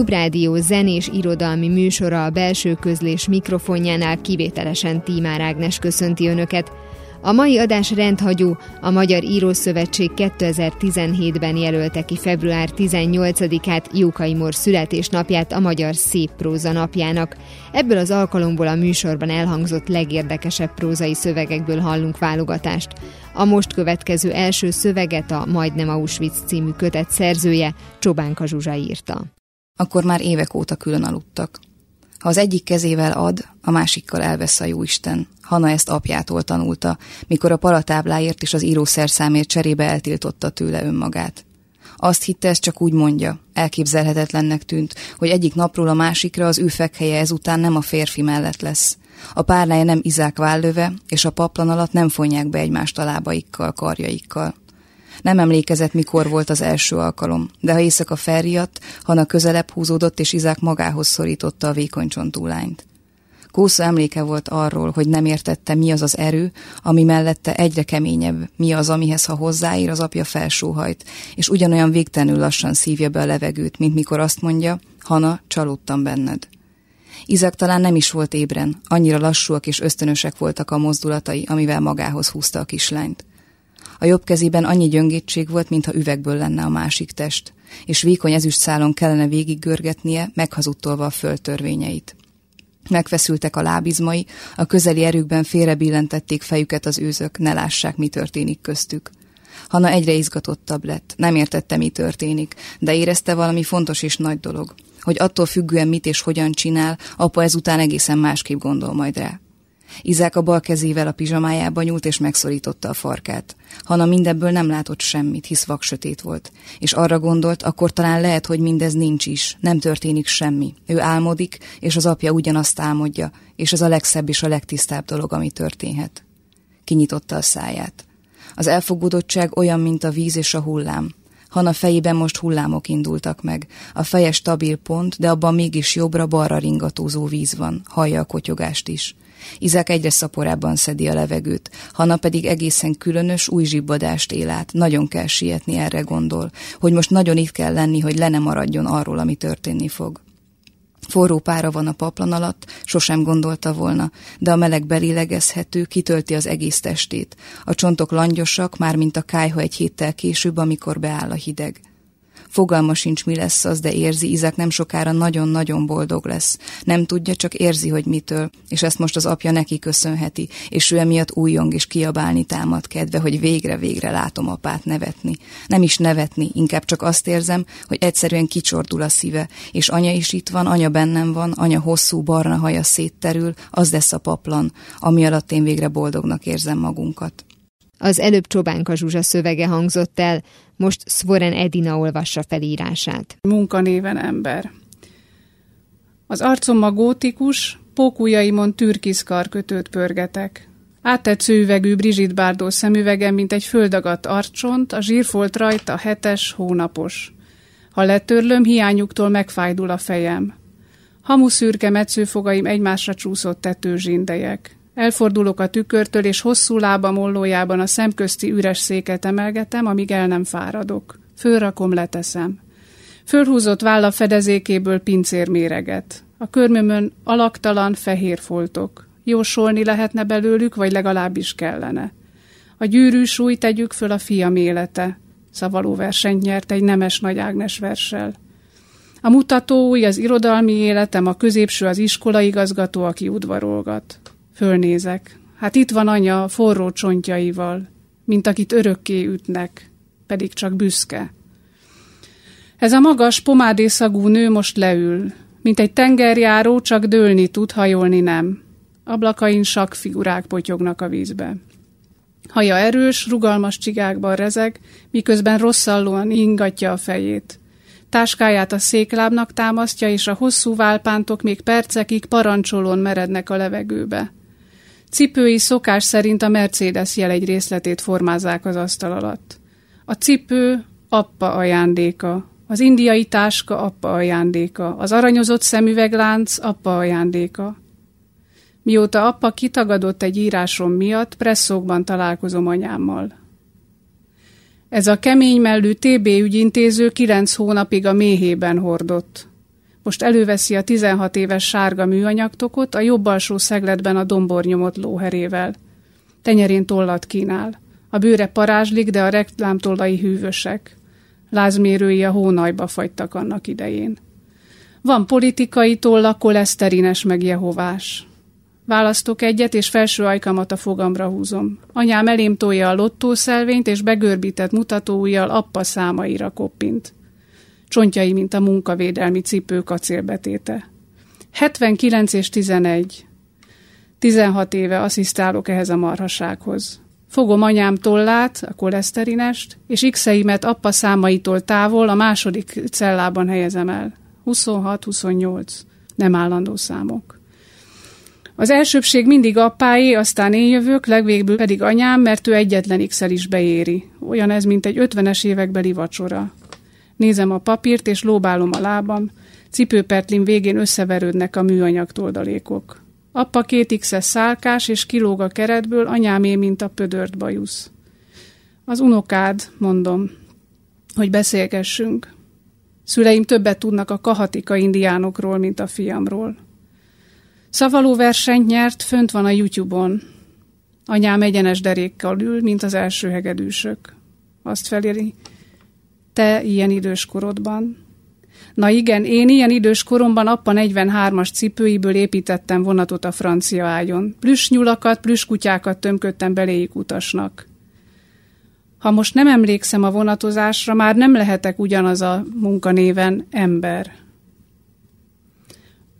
Klubrádió zenés irodalmi műsora a belső közlés mikrofonjánál kivételesen Tímár Ágnes köszönti Önöket. A mai adás rendhagyó, a Magyar Írószövetség 2017-ben jelölte ki február 18-át Jókai Mor születésnapját a Magyar Szép Próza napjának. Ebből az alkalomból a műsorban elhangzott legérdekesebb prózai szövegekből hallunk válogatást. A most következő első szöveget a Majdnem Auschwitz című kötet szerzője Csobánka Zsuzsa írta akkor már évek óta külön aludtak. Ha az egyik kezével ad, a másikkal elvesz a jóisten. Hanna ezt apjától tanulta, mikor a palatábláért és az írószerszámért cserébe eltiltotta tőle önmagát. Azt hitte, ez csak úgy mondja. Elképzelhetetlennek tűnt, hogy egyik napról a másikra az ő fekhelye ezután nem a férfi mellett lesz. A párnája nem Izák vállöve, és a paplan alatt nem fonják be egymást a lábaikkal, karjaikkal. Nem emlékezett, mikor volt az első alkalom, de ha éjszaka felriadt, Hana közelebb húzódott, és Izák magához szorította a vékony csontú lányt. Kósza emléke volt arról, hogy nem értette, mi az az erő, ami mellette egyre keményebb, mi az, amihez ha hozzáír, az apja felsóhajt, és ugyanolyan végtelenül lassan szívja be a levegőt, mint mikor azt mondja, Hana, csalódtam benned. Izak talán nem is volt ébren, annyira lassúak és ösztönösek voltak a mozdulatai, amivel magához húzta a kislányt. A jobb kezében annyi gyöngétség volt, mintha üvegből lenne a másik test, és vékony ezüst szálon kellene végiggörgetnie, meghazudtolva a földtörvényeit. Megfeszültek a lábizmai, a közeli erőkben félrebillentették fejüket az őzök, ne lássák, mi történik köztük. Hanna egyre izgatottabb lett, nem értette, mi történik, de érezte valami fontos és nagy dolog, hogy attól függően mit és hogyan csinál, apa ezután egészen másképp gondol majd rá. Izák a bal kezével a pizsamájába nyúlt és megszorította a farkát. Hanna mindebből nem látott semmit, hisz vaksötét volt. És arra gondolt, akkor talán lehet, hogy mindez nincs is, nem történik semmi. Ő álmodik, és az apja ugyanazt álmodja, és ez a legszebb és a legtisztább dolog, ami történhet. Kinyitotta a száját. Az elfogódottság olyan, mint a víz és a hullám. Hanna fejében most hullámok indultak meg. A feje stabil pont, de abban mégis jobbra-balra ringatózó víz van, hallja a kotyogást is. Izák egyre szaporábban szedi a levegőt, Hanna pedig egészen különös, új zsibbadást él át. Nagyon kell sietni, erre gondol, hogy most nagyon itt kell lenni, hogy le ne maradjon arról, ami történni fog. Forró pára van a paplan alatt, sosem gondolta volna, de a meleg belélegezhető, kitölti az egész testét. A csontok langyosak, már mint a kájha egy héttel később, amikor beáll a hideg. Fogalma sincs, mi lesz az, de érzi, Izák nem sokára nagyon-nagyon boldog lesz. Nem tudja, csak érzi, hogy mitől, és ezt most az apja neki köszönheti, és ő emiatt újjong és kiabálni támad kedve, hogy végre-végre látom apát nevetni. Nem is nevetni, inkább csak azt érzem, hogy egyszerűen kicsordul a szíve, és anya is itt van, anya bennem van, anya hosszú barna haja szétterül, az lesz a paplan, ami alatt én végre boldognak érzem magunkat. Az előbb Csobánka Zsuzsa szövege hangzott el, most Svoren Edina olvassa felírását. Munkanéven ember. Az arcomma gótikus, pókújaimon türkiszkarkötőt pörgetek. Áttetsző üvegű Brigitte Bardot szemüvegem, mint egy földagadt arcsont, a zsírfolt rajta hetes, hónapos. Ha letörlöm, hiányuktól megfájdul a fejem. Hamuszürke metszőfogaim egymásra csúszott tetőzsindejek. Elfordulok a tükörtől, és hosszú lábam ollójában a szemközti üres széket emelgetem, amíg el nem fáradok. Fölrakom, leteszem. Fölhúzott válla fedezékéből pincér méreget. A körmömön alaktalan, fehér foltok. Jósolni lehetne belőlük, vagy legalábbis kellene. A gyűrű súly tegyük föl a fiam élete. Szavaló versenyt nyert egy nemes Nagy Ágnes verssel. A mutató új az irodalmi életem, a középső az iskolaigazgató, aki udvarolgat. Fölnézek. Hát itt van anya forró csontjaival, mint akit örökké ütnek, pedig csak büszke. Ez a magas, pomádészagú nő most leül, mint egy tengerjáró, csak dőlni tud, hajolni nem. Ablakain sak figurák potyognak a vízbe. Haja erős, rugalmas csigákban rezeg, miközben rosszallóan ingatja a fejét. Táskáját a széklábnak támasztja, és a hosszú válpántok még percekig parancsolón merednek a levegőbe. Cipői szokás szerint a Mercedes jel egy részletét formázák az asztal alatt. A cipő appa ajándéka, az indiai táska appa ajándéka, az aranyozott szemüveglánc appa ajándéka. Mióta apa kitagadott egy írásom miatt, presszókban találkozom anyámmal. Ez a kemény mellű TB ügyintéző kilenc hónapig a méhében hordott. Most előveszi a 16 éves sárga műanyagtokot, a jobb alsó szegletben a dombornyomott lóherével. Tenyerén tollat kínál. A bőre parázslik, de a reklámtollai hűvösek. Lázmérői a hónajba fagytak annak idején. Van politikai tolla, koleszterines meg jehovás. Választok egyet, és felső ajkamat a fogamra húzom. Anyám elém tolja a lottószelvényt, és begörbített mutatóujjal appa számaira koppint. Csontjai, mint a munkavédelmi cipő kacélbetéte. 79 és 11. 16 éve asszisztálok ehhez a marhasághoz. Fogom anyám tollát, a koleszterinest, és x appa számaitól távol a második cellában helyezem el. 26-28. Nem állandó számok. Az elsőbség mindig apáé, aztán én jövök, legvégből pedig anyám, mert ő egyetlen x is beéri. Olyan ez, mint egy ötvenes évekbeli vacsora. Nézem a papírt, és lóbálom a lábam, cipőpertlin végén összeverődnek a műanyag toldalékok. Appa két x szálkás, és kilóg a keretből, anyámé, mint a pödört bajusz. Az unokád, mondom, hogy beszélgessünk. Szüleim többet tudnak a kahatika indiánokról, mint a fiamról. Szavaló versenyt nyert, fönt van a YouTube-on. Anyám egyenes derékkal ül, mint az első hegedűsök. Azt feléri, te ilyen idős korodban. Na igen, én ilyen idős koromban appa 43-as cipőiből építettem vonatot a francia ágyon. Plüss nyulakat, plüss kutyákat tömködtem beléjük utasnak. Ha most nem emlékszem a vonatozásra, már nem lehetek ugyanaz a munkanéven ember.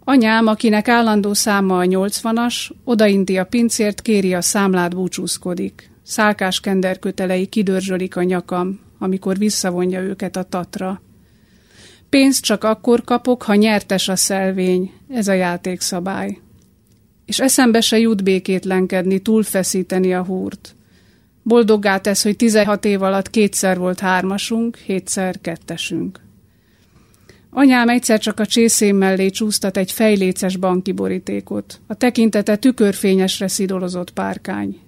Anyám, akinek állandó száma a 80-as, odainti a pincért, kéri a számlát, búcsúzkodik. Szálkás kenderkötelei kidörzsölik a nyakam, amikor visszavonja őket a tatra. Pénzt csak akkor kapok, ha nyertes a szelvény, ez a játékszabály. És eszembe se jut békétlenkedni, túlfeszíteni a húrt. Boldoggá tesz, hogy 16 év alatt kétszer volt hármasunk, hétszer kettesünk. Anyám egyszer csak a csészém mellé csúsztat egy fejléces banki borítékot. A tekintete tükörfényesre szidolozott párkány.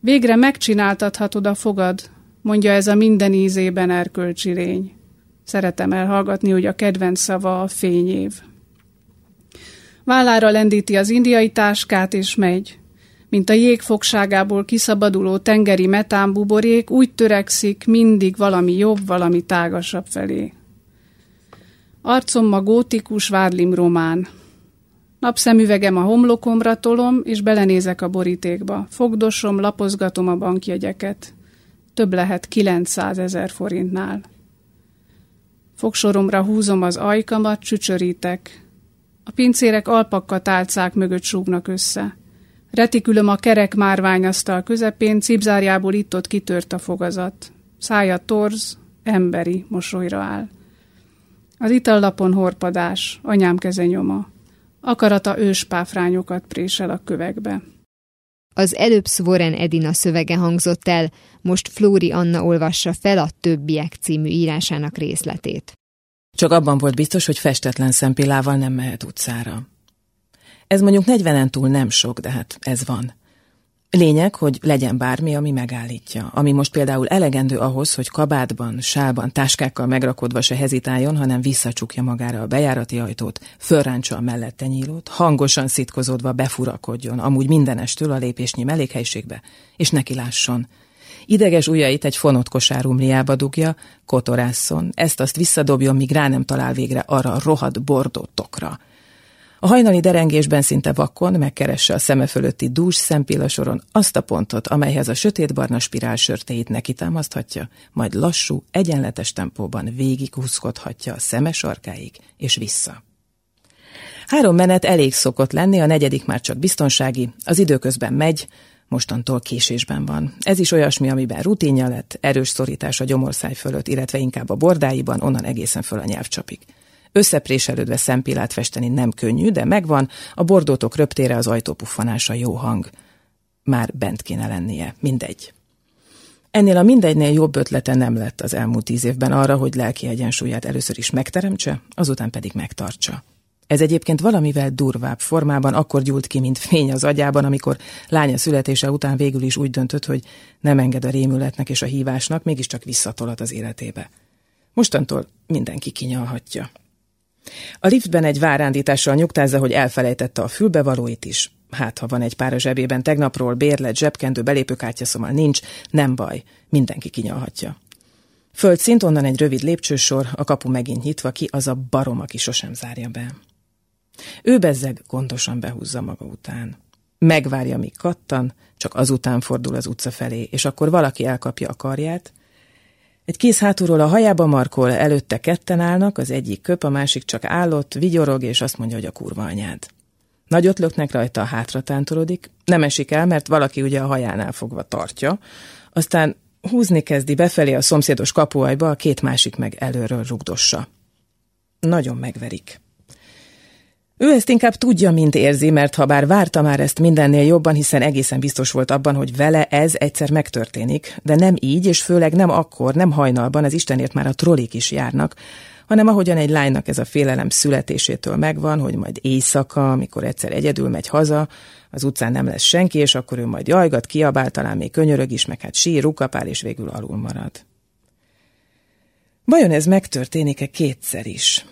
Végre megcsináltathatod a fogad, mondja ez a minden ízében erkölcsi lény. Szeretem elhallgatni, hogy a kedvenc szava a fényév. Vállára lendíti az indiai táskát, és megy. Mint a jégfogságából kiszabaduló tengeri metánbuborék, úgy törekszik mindig valami jobb, valami tágasabb felé. Arcom ma gótikus vádlim román. Napszemüvegem a homlokomra tolom, és belenézek a borítékba. Fogdosom, lapozgatom a bankjegyeket. Több lehet 900 ezer forintnál. Fogsoromra húzom az ajkamat, csücsörítek. A pincérek alpakka tálcák mögött súgnak össze. Retikülöm a kerek márványasztal közepén, cipzárjából itt-ott kitört a fogazat. Szája torz, emberi mosolyra áll. Az itallapon horpadás, anyám keze nyoma. Akarata őspáfrányokat présel a kövekbe. Az előbb Svoren Edina szövege hangzott el, most Flóri Anna olvassa fel a Többiek című írásának részletét. Csak abban volt biztos, hogy festetlen szempillával nem mehet utcára. Ez mondjuk 40 túl nem sok, de hát ez van. Lényeg, hogy legyen bármi, ami megállítja. Ami most például elegendő ahhoz, hogy kabátban, sálban, táskákkal megrakodva se hezitáljon, hanem visszacsukja magára a bejárati ajtót, fölráncsa a mellette nyílót, hangosan szitkozódva befurakodjon, amúgy mindenestől a lépésnyi mellékhelyiségbe, és neki lásson. Ideges ujjait egy fonott kosárumliába dugja, kotorásszon, ezt-azt visszadobjon, míg rá nem talál végre arra a rohadt bordótokra. A hajnali derengésben szinte vakkon megkeresse a szeme fölötti dús szempillasoron azt a pontot, amelyhez a sötétbarna spirál sörtéit neki támaszthatja, majd lassú, egyenletes tempóban végighúzkodhatja a szeme sarkáig és vissza. Három menet elég szokott lenni, a negyedik már csak biztonsági, az időközben megy, mostantól késésben van. Ez is olyasmi, amiben rutinja lett, erős szorítás a gyomorszáj fölött, illetve inkább a bordáiban, onnan egészen föl a nyelvcsapig. Összepréselődve szempillát festeni nem könnyű, de megvan, a bordótok röptére az ajtópuffanása jó hang. Már bent kéne lennie, mindegy. Ennél a mindegynél jobb ötlete nem lett az elmúlt tíz évben arra, hogy lelki egyensúlyát először is megteremtse, azután pedig megtartsa. Ez egyébként valamivel durvább formában akkor gyúlt ki, mint fény az agyában, amikor lánya születése után végül is úgy döntött, hogy nem enged a rémületnek és a hívásnak, mégiscsak visszatolat az életébe. Mostantól mindenki kinyalhatja. A liftben egy várándítással nyugtázza, hogy elfelejtette a fülbevalóit is. Hát, ha van egy pár a zsebében tegnapról, bérlet, zsebkendő, belépőkártya, szóval nincs, nem baj, mindenki kinyalhatja. Földszint, onnan egy rövid lépcsősor, a kapu megint nyitva ki, az a barom, aki sosem zárja be. Ő bezzeg gondosan behúzza maga után. Megvárja, míg kattan, csak azután fordul az utca felé, és akkor valaki elkapja a karját. Egy kész hátulról a hajába markol, előtte ketten állnak, az egyik köp, a másik csak állott, vigyorog, és azt mondja, hogy a kurva anyád. Nagyot löknek rajta, a hátra tántorodik, nem esik el, mert valaki ugye a hajánál fogva tartja, aztán húzni kezdi befelé a szomszédos kapuajba, a két másik meg előről rugdossa. Nagyon megverik. Ő ezt inkább tudja, mint érzi, mert ha bár várta már ezt mindennél jobban, hiszen egészen biztos volt abban, hogy vele ez egyszer megtörténik, de nem így, és főleg nem akkor, nem hajnalban, az Istenért már a trollik is járnak, hanem ahogyan egy lánynak ez a félelem születésétől megvan, hogy majd éjszaka, amikor egyszer egyedül megy haza, az utcán nem lesz senki, és akkor ő majd jajgat, kiabál, talán még könyörög is, meg hát sír, rukapál, és végül alul marad. Vajon ez megtörténik-e kétszer is?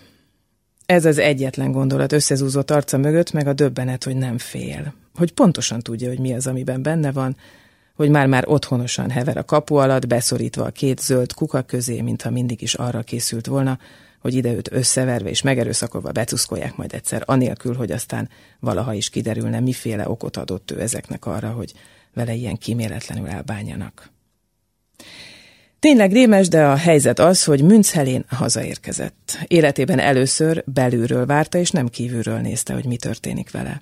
Ez az egyetlen gondolat összezúzott arca mögött, meg a döbbenet, hogy nem fél. Hogy pontosan tudja, hogy mi az, amiben benne van, hogy már-már otthonosan hever a kapu alatt, beszorítva a két zöld kuka közé, mintha mindig is arra készült volna, hogy ide őt összeverve és megerőszakolva becuszkolják majd egyszer, anélkül, hogy aztán valaha is kiderülne, miféle okot adott ő ezeknek arra, hogy vele ilyen kíméletlenül elbánjanak. Tényleg rémes, de a helyzet az, hogy Münzhelén hazaérkezett. Életében először belülről várta, és nem kívülről nézte, hogy mi történik vele.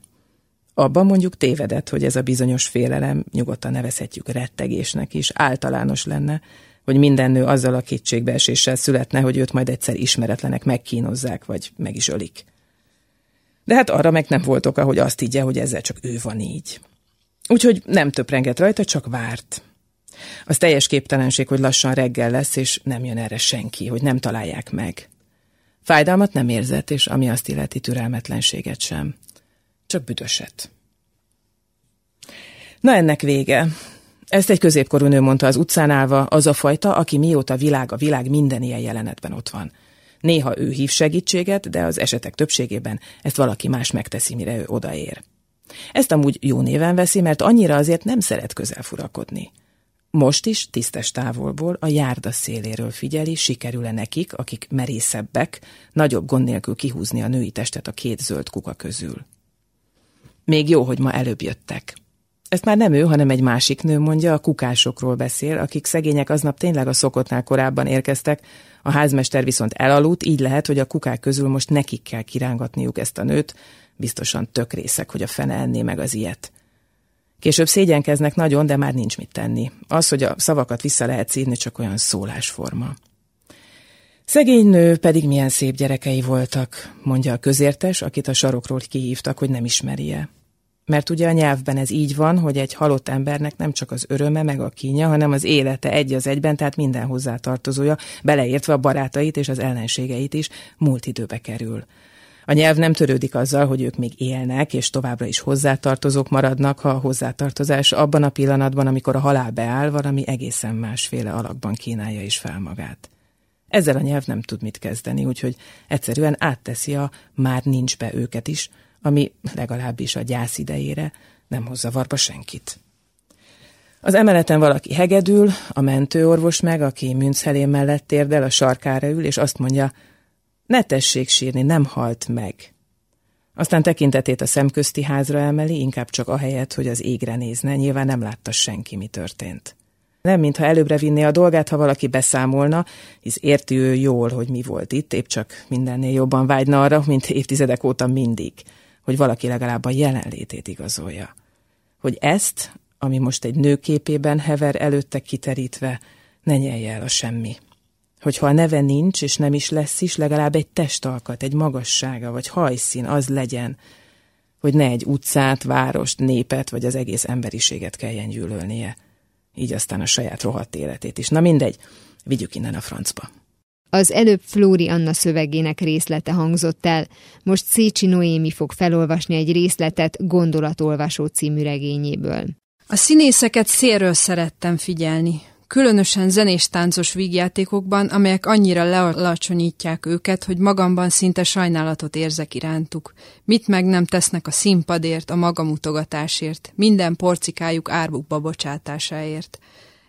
Abban mondjuk tévedett, hogy ez a bizonyos félelem, nyugodtan nevezhetjük rettegésnek is, általános lenne, hogy minden nő azzal a kétségbeeséssel születne, hogy őt majd egyszer ismeretlenek megkínozzák, vagy meg is ölik. De hát arra meg nem volt oka, hogy azt higgye, hogy ezzel csak ő van így. Úgyhogy nem töprengett rajta, csak várt. Az teljes képtelenség, hogy lassan reggel lesz, és nem jön erre senki, hogy nem találják meg. Fájdalmat nem érzett, és ami azt illeti türelmetlenséget sem. Csak büdöset. Na ennek vége. Ezt egy középkorú nő mondta az utcán állva, az a fajta, aki mióta világ a világ minden ilyen jelenetben ott van. Néha ő hív segítséget, de az esetek többségében ezt valaki más megteszi, mire ő odaér. Ezt amúgy jó néven veszi, mert annyira azért nem szeret közel furakodni. Most is tisztes távolból a járda széléről figyeli, sikerül-e nekik, akik merészebbek, nagyobb gond nélkül kihúzni a női testet a két zöld kuka közül. Még jó, hogy ma előbb jöttek. Ezt már nem ő, hanem egy másik nő mondja, a kukásokról beszél, akik szegények aznap tényleg a szokottnál korábban érkeztek, a házmester viszont elaludt, így lehet, hogy a kukák közül most nekik kell kirángatniuk ezt a nőt, biztosan tök részek, hogy a fene enné meg az ilyet. Később szégyenkeznek nagyon, de már nincs mit tenni. Az, hogy a szavakat vissza lehet szídni, csak olyan szólásforma. Szegény nő pedig milyen szép gyerekei voltak, mondja a közértes, akit a sarokról kihívtak, hogy nem ismerje. Mert ugye a nyelvben ez így van, hogy egy halott embernek nem csak az öröme meg a kínja, hanem az élete egy az egyben, tehát minden hozzátartozója, beleértve a barátait és az ellenségeit is, múlt időbe kerül. A nyelv nem törődik azzal, hogy ők még élnek, és továbbra is hozzátartozók maradnak, ha a hozzátartozás abban a pillanatban, amikor a halál beáll, valami egészen másféle alakban kínálja is fel magát. Ezzel a nyelv nem tud mit kezdeni, úgyhogy egyszerűen átteszi a már nincs be őket is, ami legalábbis a gyász idejére nem hozza varba senkit. Az emeleten valaki hegedül, a mentőorvos meg, aki Münzhelén mellett térdel, a sarkára ül, és azt mondja, ne tessék sírni, nem halt meg. Aztán tekintetét a szemközti házra emeli, inkább csak ahelyett, hogy az égre nézne, nyilván nem látta senki, mi történt. Nem, mintha előbbre vinné a dolgát, ha valaki beszámolna, hisz érti ő jól, hogy mi volt itt, épp csak mindennél jobban vágyna arra, mint évtizedek óta mindig, hogy valaki legalább a jelenlétét igazolja. Hogy ezt, ami most egy nőképében hever előtte kiterítve, ne nyelje el a semmi. Hogyha a neve nincs, és nem is lesz is, legalább egy testalkat, egy magassága, vagy hajszín, az legyen, hogy ne egy utcát, várost, népet, vagy az egész emberiséget kelljen gyűlölnie. Így aztán a saját rohadt életét is. Na mindegy, vigyük innen a francba. Az előbb Flóri Anna szövegének részlete hangzott el, most Szécsi Noémi fog felolvasni egy részletet Gondolatolvasó című regényéből. A színészeket szélről szerettem figyelni, különösen zenés-táncos vígjátékokban, amelyek annyira lealacsonyítják őket, hogy magamban szinte sajnálatot érzek irántuk. Mit meg nem tesznek a színpadért, a magamutogatásért, minden porcikájuk árbukba bocsátásáért.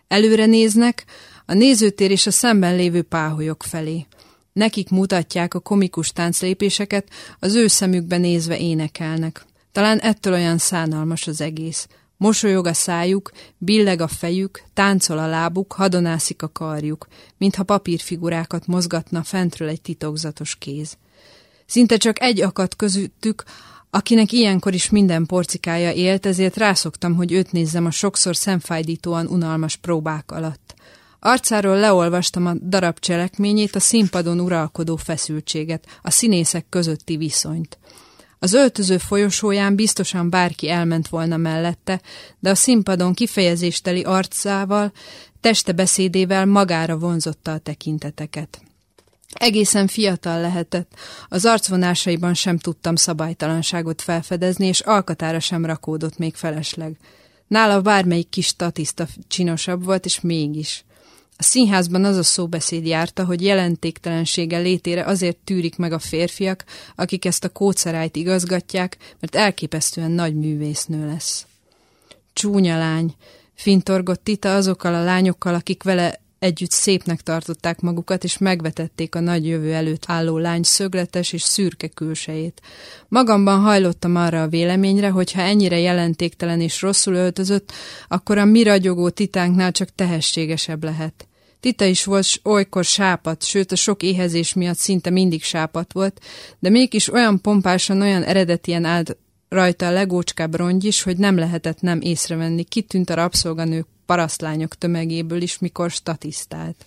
Előre néznek, a nézőtér és a szemben lévő páholyok felé. Nekik mutatják a komikus tánclépéseket, az ő szemükbe nézve énekelnek. Talán ettől olyan szánalmas az egész. Mosolyog a szájuk, billeg a fejük, táncol a lábuk, hadonászik a karjuk, mintha papírfigurákat mozgatna fentről egy titokzatos kéz. Szinte csak egy akadt közöttük, akinek ilyenkor is minden porcikája élt, ezért rászoktam, hogy őt nézzem a sokszor szemfájdítóan unalmas próbák alatt. Arcáról leolvastam a darab cselekményét, a színpadon uralkodó feszültséget, a színészek közötti viszonyt. Az öltöző folyosóján biztosan bárki elment volna mellette, de a színpadon kifejezésteli arcával, teste beszédével magára vonzotta a tekinteteket. Egészen fiatal lehetett, az arcvonásaiban sem tudtam szabálytalanságot felfedezni, és alkatára sem rakódott még felesleg. Nála bármelyik kis statiszta csinosabb volt, és mégis. A színházban az a szóbeszéd járta, hogy jelentéktelensége létére azért tűrik meg a férfiak, akik ezt a kócerájt igazgatják, mert elképesztően nagy művésznő lesz. Csúnya lány, fintorgott Tita azokkal a lányokkal, akik vele együtt szépnek tartották magukat, és megvetették a nagy jövő előtt álló lány szögletes és szürke külsejét. Magamban hajlottam arra a véleményre, hogy ha ennyire jelentéktelen és rosszul öltözött, akkor a mi ragyogó titánknál csak tehességesebb lehet. Tita is volt olykor sápat, sőt a sok éhezés miatt szinte mindig sápat volt, de mégis olyan pompásan, olyan eredetien állt rajta a legócskább rongy is, hogy nem lehetett nem észrevenni, kitűnt a rabszolganők parasztlányok tömegéből is, mikor statisztált.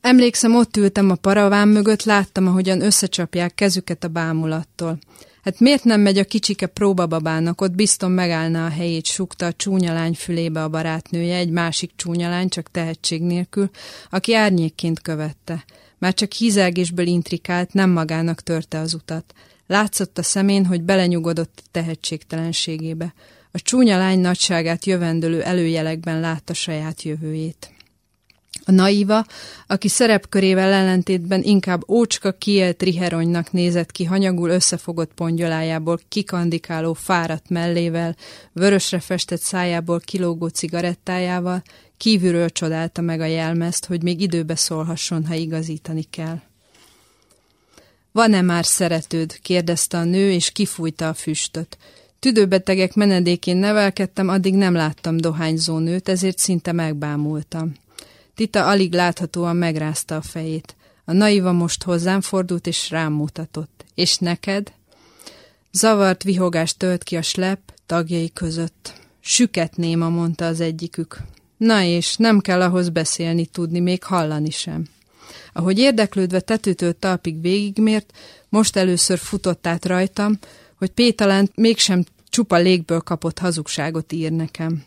Emlékszem, ott ültem a paraván mögött, láttam, ahogyan összecsapják kezüket a bámulattól. Hát miért nem megy a kicsike próbababának, ott bizton megállna a helyét, sukta a csúnya fülébe a barátnője, egy másik csúnya lány, csak tehetség nélkül, aki árnyékként követte. Már csak hízelgésből intrikált, nem magának törte az utat. Látszott a szemén, hogy belenyugodott a tehetségtelenségébe. A csúnya lány nagyságát jövendőlő előjelekben látta saját jövőjét. A naiva, aki szerepkörével ellentétben inkább ócska kiélt riheronynak nézett ki hanyagul összefogott pongyolájából, kikandikáló fáradt mellével, vörösre festett szájából kilógó cigarettájával, kívülről csodálta meg a jelmezt, hogy még időbe szólhasson, ha igazítani kell. Van-e már szeretőd? kérdezte a nő, és kifújta a füstöt. Tüdőbetegek menedékén nevelkedtem, addig nem láttam dohányzó nőt, ezért szinte megbámultam. Tita alig láthatóan megrázta a fejét. A naiva most hozzám fordult, és rám mutatott. És neked? Zavart vihogást tölt ki a slep tagjai között. Süket néma, mondta az egyikük. Na és, nem kell ahhoz beszélni tudni, még hallani sem. Ahogy érdeklődve tetőtől talpig végigmért, most először futott át rajtam, hogy Pétalán mégsem csupa légből kapott hazugságot ír nekem.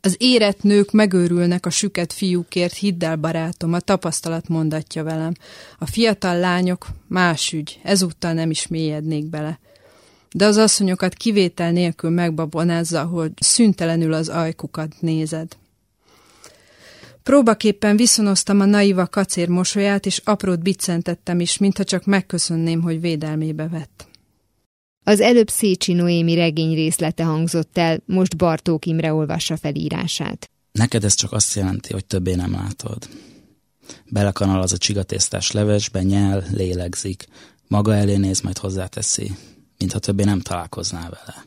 Az érett nők megőrülnek a süket fiúkért, hidd el barátom, a tapasztalat mondatja velem. A fiatal lányok más ügy, ezúttal nem is mélyednék bele. De az asszonyokat kivétel nélkül megbabonázza, hogy szüntelenül az ajkukat nézed. Próbaképpen viszonoztam a naiva kacér mosolyát, és aprót biccentettem is, mintha csak megköszönném, hogy védelmébe vett. Az előbb Szécsi Noémi regény részlete hangzott el, most Bartók Imre olvassa felírását. Neked ez csak azt jelenti, hogy többé nem látod. Belekanal az a csigatésztás levesbe, nyel, lélegzik, maga elé néz, majd hozzáteszi, mintha többé nem találkoznál vele.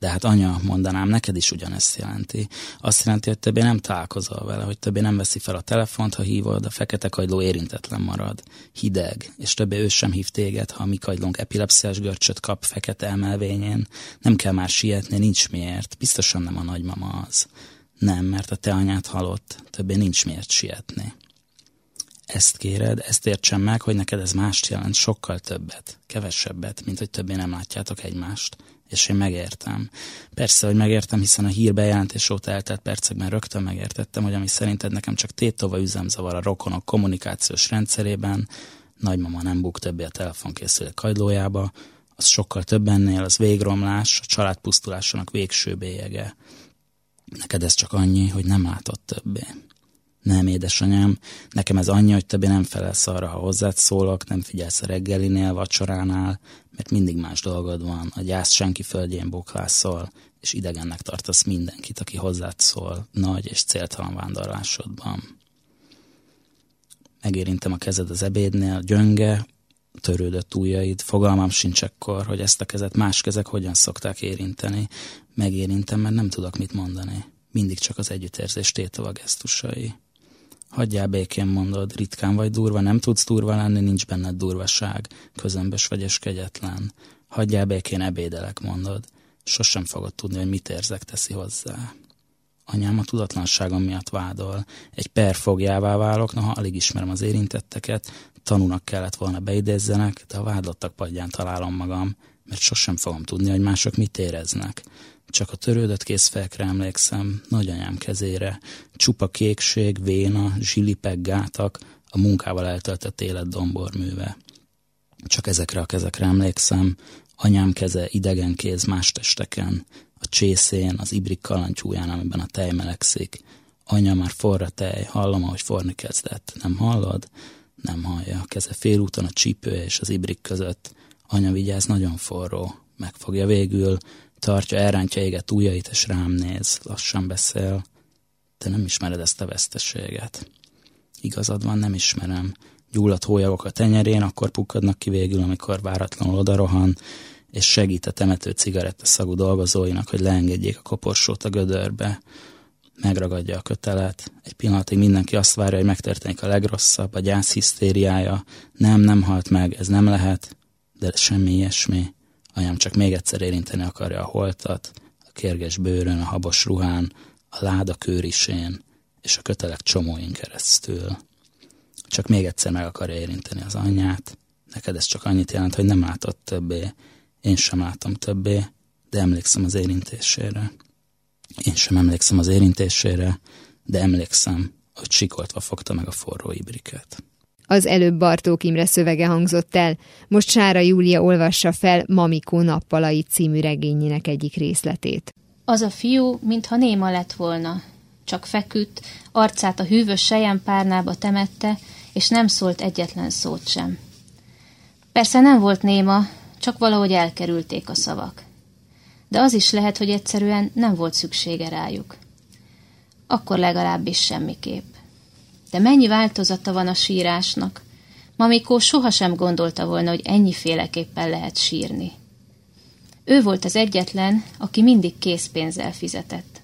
De hát anya, mondanám, neked is ugyanezt jelenti. Azt jelenti, hogy többé nem találkozol vele, hogy többé nem veszi fel a telefont, ha hívod, a fekete kagyló érintetlen marad. Hideg, és többé ő sem hív téged, ha a mi kagylónk epilepsziás görcsöt kap fekete emelvényén. Nem kell már sietni, nincs miért. Biztosan nem a nagymama az. Nem, mert a te anyát halott, többé nincs miért sietni. Ezt kéred, ezt értsem meg, hogy neked ez mást jelent, sokkal többet, kevesebbet, mint hogy többé nem látjátok egymást és én megértem. Persze, hogy megértem, hiszen a hír bejelentés óta eltelt percekben rögtön megértettem, hogy ami szerinted nekem csak tétova üzemzavar a rokonok kommunikációs rendszerében, nagymama nem buk többé a telefonkészülék kagylójába, az sokkal több ennél, az végromlás, a család pusztulásának végső bélyege. Neked ez csak annyi, hogy nem látod többé. Nem, édesanyám, nekem ez annyi, hogy többé nem felelsz arra, ha hozzád szólok, nem figyelsz a reggelinél, vacsoránál, mert mindig más dolgod van, a gyász senki földjén buklászol, és idegennek tartasz mindenkit, aki hozzád szól nagy és céltalan vándorlásodban. Megérintem a kezed az ebédnél, gyönge, törődött ujjaid, fogalmam sincs ekkor, hogy ezt a kezet más kezek hogyan szokták érinteni. Megérintem, mert nem tudok mit mondani. Mindig csak az együttérzés tétova gesztusai. Hagyjál békén, mondod, ritkán vagy durva, nem tudsz durva lenni, nincs benned durvaság, közömbös vagy és kegyetlen. Hagyjál békén, ebédelek, mondod. Sosem fogod tudni, hogy mit érzek, teszi hozzá. Anyám a tudatlanságom miatt vádol. Egy per fogjává válok, noha alig ismerem az érintetteket, tanúnak kellett volna beidézzenek, de a vádlottak padján találom magam, mert sosem fogom tudni, hogy mások mit éreznek. Csak a törődött készfelekre emlékszem, nagyanyám kezére, csupa kékség, véna, zsilipek, gátak, a munkával eltöltött élet domborműve. Csak ezekre a kezekre emlékszem, anyám keze idegen kéz más testeken, a csészén, az ibrik kalantyúján, amiben a tej melegszik. Anya már forra tej, hallom, ahogy forni kezdett. Nem hallod? Nem hallja. A keze félúton a csípő és az ibrik között. Anya vigyáz, nagyon forró. Megfogja végül, tartja, elrántja éget ujjait, és rám néz, lassan beszél. Te nem ismered ezt a veszteséget. Igazad van, nem ismerem. Gyulladt hólyagok a tenyerén, akkor pukkadnak ki végül, amikor váratlanul odarohan, és segít a temető cigaretta szagú dolgozóinak, hogy leengedjék a koporsót a gödörbe. Megragadja a kötelet. Egy pillanatig mindenki azt várja, hogy megtörténik a legrosszabb, a gyász hisztériája. Nem, nem halt meg, ez nem lehet, de semmi ilyesmi. Anyám csak még egyszer érinteni akarja a holtat, a kérges bőrön, a habos ruhán, a láda kőrisén és a kötelek csomóin keresztül. Csak még egyszer meg akarja érinteni az anyját. Neked ez csak annyit jelent, hogy nem látott többé. Én sem látom többé, de emlékszem az érintésére. Én sem emlékszem az érintésére, de emlékszem, hogy sikoltva fogta meg a forró ibriket. Az előbb Bartók Imre szövege hangzott el, most Sára Júlia olvassa fel Mamikó nappalai című regényének egyik részletét. Az a fiú, mintha néma lett volna. Csak feküdt, arcát a hűvös párnába temette, és nem szólt egyetlen szót sem. Persze nem volt néma, csak valahogy elkerülték a szavak. De az is lehet, hogy egyszerűen nem volt szüksége rájuk. Akkor legalábbis semmiképp. De mennyi változata van a sírásnak? Mamikó sohasem gondolta volna, hogy ennyiféleképpen lehet sírni. Ő volt az egyetlen, aki mindig készpénzzel fizetett.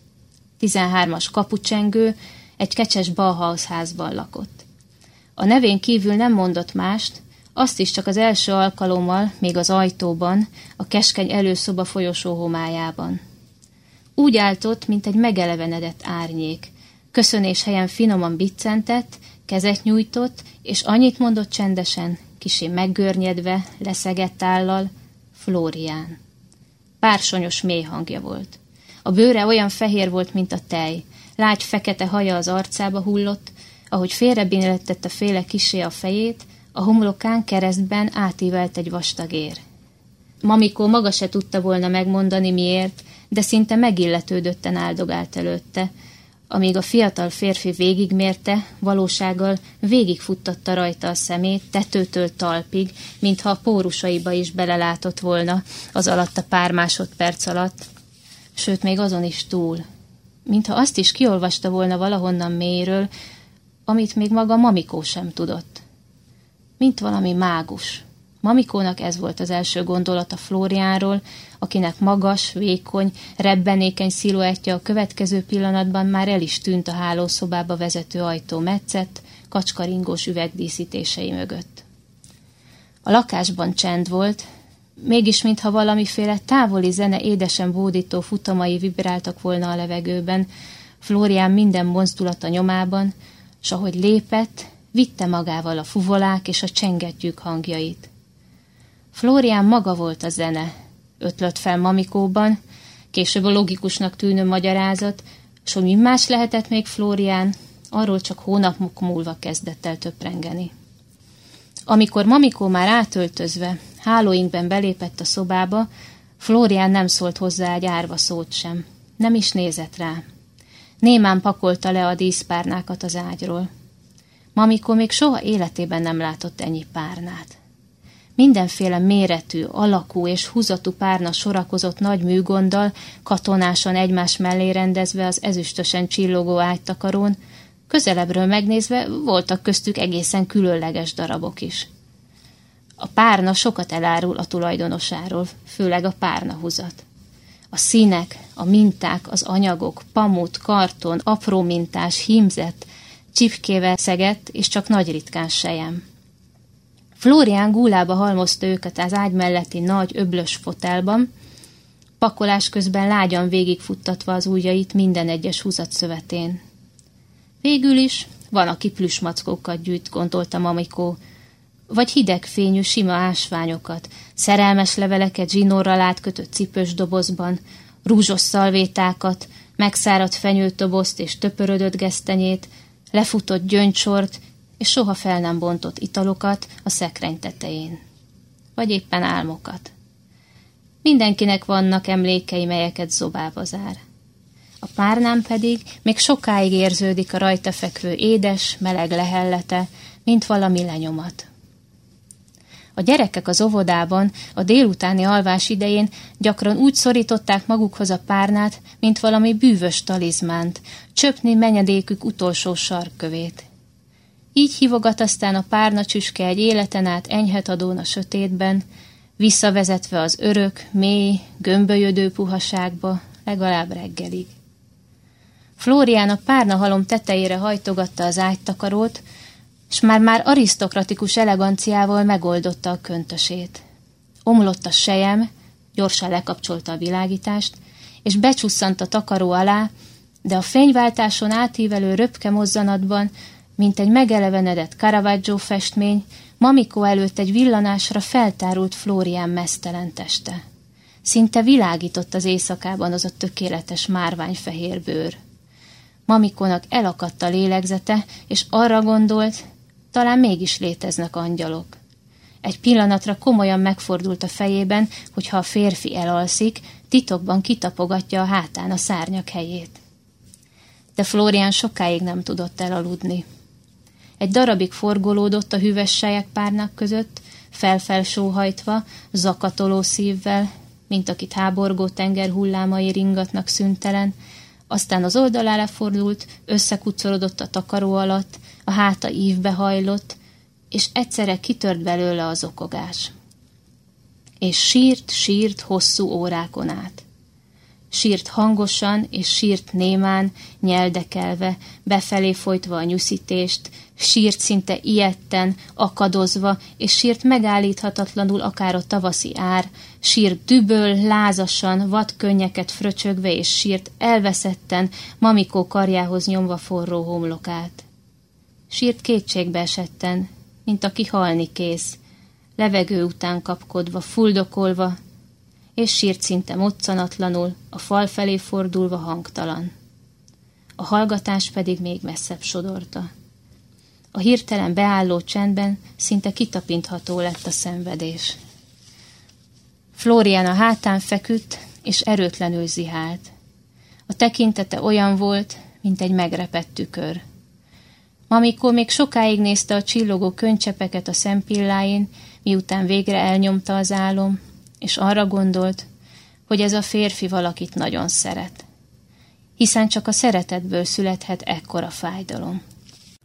13-as kapucsengő egy kecses Bauhaus házban lakott. A nevén kívül nem mondott mást, azt is csak az első alkalommal, még az ajtóban, a keskeny előszoba folyosó homályában. Úgy áltott, mint egy megelevenedett árnyék, Köszönés helyen finoman biccentett, kezet nyújtott, és annyit mondott csendesen, kisé meggörnyedve, leszegett állal, Flórián. Pársonyos mély hangja volt. A bőre olyan fehér volt, mint a tej, lágy fekete haja az arcába hullott, ahogy félrebinlettette féle kisé a fejét, a homlokán keresztben átívelt egy vastag ér. Mamikó maga se tudta volna megmondani miért, de szinte megilletődötten áldogált előtte, amíg a fiatal férfi végigmérte, valósággal végigfuttatta rajta a szemét, tetőtől talpig, mintha a pórusaiba is belelátott volna az alatt a pár másodperc alatt, sőt, még azon is túl. Mintha azt is kiolvasta volna valahonnan mélyről, amit még maga Mamikó sem tudott. Mint valami mágus. Mamikónak ez volt az első gondolata Flóriánról, akinek magas, vékony, rebbenékeny sziluettje a következő pillanatban már el is tűnt a hálószobába vezető ajtó metszett, kacskaringós üvegdíszítései mögött. A lakásban csend volt, mégis mintha valamiféle távoli zene édesen bódító futamai vibráltak volna a levegőben, Flórián minden mozdulata nyomában, s ahogy lépett, vitte magával a fuvolák és a csengettyűk hangjait. Flórián maga volt a zene, ötlött fel Mamikóban, később a logikusnak tűnő magyarázat, s hogy mi más lehetett még Flórián, arról csak hónapok múlva kezdett el töprengeni. Amikor Mamikó már átöltözve, hálóinkben belépett a szobába, Flórián nem szólt hozzá egy árva szót sem. Nem is nézett rá. Némán pakolta le a díszpárnákat az ágyról. Mamikó még soha életében nem látott ennyi párnát. Mindenféle méretű, alakú és húzatú párna sorakozott nagy műgonddal, katonásan egymás mellé rendezve az ezüstösen csillogó ágytakarón, közelebbről megnézve voltak köztük egészen különleges darabok is. A párna sokat elárul a tulajdonosáról, főleg a párnahúzat. A színek, a minták, az anyagok, pamut, karton, apró mintás, hímzett, csipkével szegett és csak nagy ritkán sejem. Flórián gúlába halmozta őket az ágy melletti nagy öblös fotelban, pakolás közben lágyan végigfuttatva az ujjait minden egyes húzat szövetén. Végül is van, aki plüsmackókat gyűjt, gondolta Mamikó, vagy hidegfényű sima ásványokat, szerelmes leveleket zsinórral átkötött cipős dobozban, rúzsos szalvétákat, megszáradt fenyőtobozt és töpörödött gesztenyét, lefutott gyöngysort és soha fel nem bontott italokat a szekrény tetején. Vagy éppen álmokat. Mindenkinek vannak emlékei, melyeket zobába zár. A párnám pedig még sokáig érződik a rajta fekvő édes, meleg lehellete, mint valami lenyomat. A gyerekek az óvodában a délutáni alvás idején gyakran úgy szorították magukhoz a párnát, mint valami bűvös talizmánt, csöpni menyedékük utolsó sarkkövét. Így hívogat aztán a párna csüske egy életen át enyhet adón a sötétben, visszavezetve az örök, mély, gömbölyödő puhaságba, legalább reggelig. Flórián a párna halom tetejére hajtogatta az ágytakarót, és már-már arisztokratikus eleganciával megoldotta a köntösét. Omlott a sejem, gyorsan lekapcsolta a világítást, és becsusszant a takaró alá, de a fényváltáson átívelő röpke mozzanatban, mint egy megelevenedett Caravaggio festmény, Mamiko előtt egy villanásra feltárult Flórián mesztelen teste. Szinte világított az éjszakában az a tökéletes márványfehér bőr. Mamikónak elakadt a lélegzete, és arra gondolt, talán mégis léteznek angyalok. Egy pillanatra komolyan megfordult a fejében, hogy ha a férfi elalszik, titokban kitapogatja a hátán a szárnyak helyét. De Florian sokáig nem tudott elaludni. Egy darabig forgolódott a hüves párnak között, felfel sóhajtva, zakatoló szívvel, mint akit háborgó tenger hullámai ringatnak szüntelen, aztán az oldalára fordult, összekucorodott a takaró alatt, a háta ívbe hajlott, és egyszerre kitört belőle az okogás. És sírt, sírt hosszú órákon át. Sírt hangosan és sírt némán, nyeldekelve, befelé folytva a nyuszítést, sírt szinte ilyetten, akadozva, és sírt megállíthatatlanul akár a tavaszi ár, sírt düböl, lázasan, vad könnyeket fröcsögve, és sírt elveszetten, mamikó karjához nyomva forró homlokát. Sírt kétségbe esetten, mint aki halni kész, levegő után kapkodva, fuldokolva, és sírt szinte moccanatlanul, a fal felé fordulva hangtalan. A hallgatás pedig még messzebb sodorta. A hirtelen beálló csendben szinte kitapintható lett a szenvedés. Florian a hátán feküdt, és erőtlenül zihált. A tekintete olyan volt, mint egy megrepett tükör. Amikor még sokáig nézte a csillogó könycsepeket a szempilláin, miután végre elnyomta az álom, és arra gondolt, hogy ez a férfi valakit nagyon szeret. Hiszen csak a szeretetből születhet ekkora fájdalom.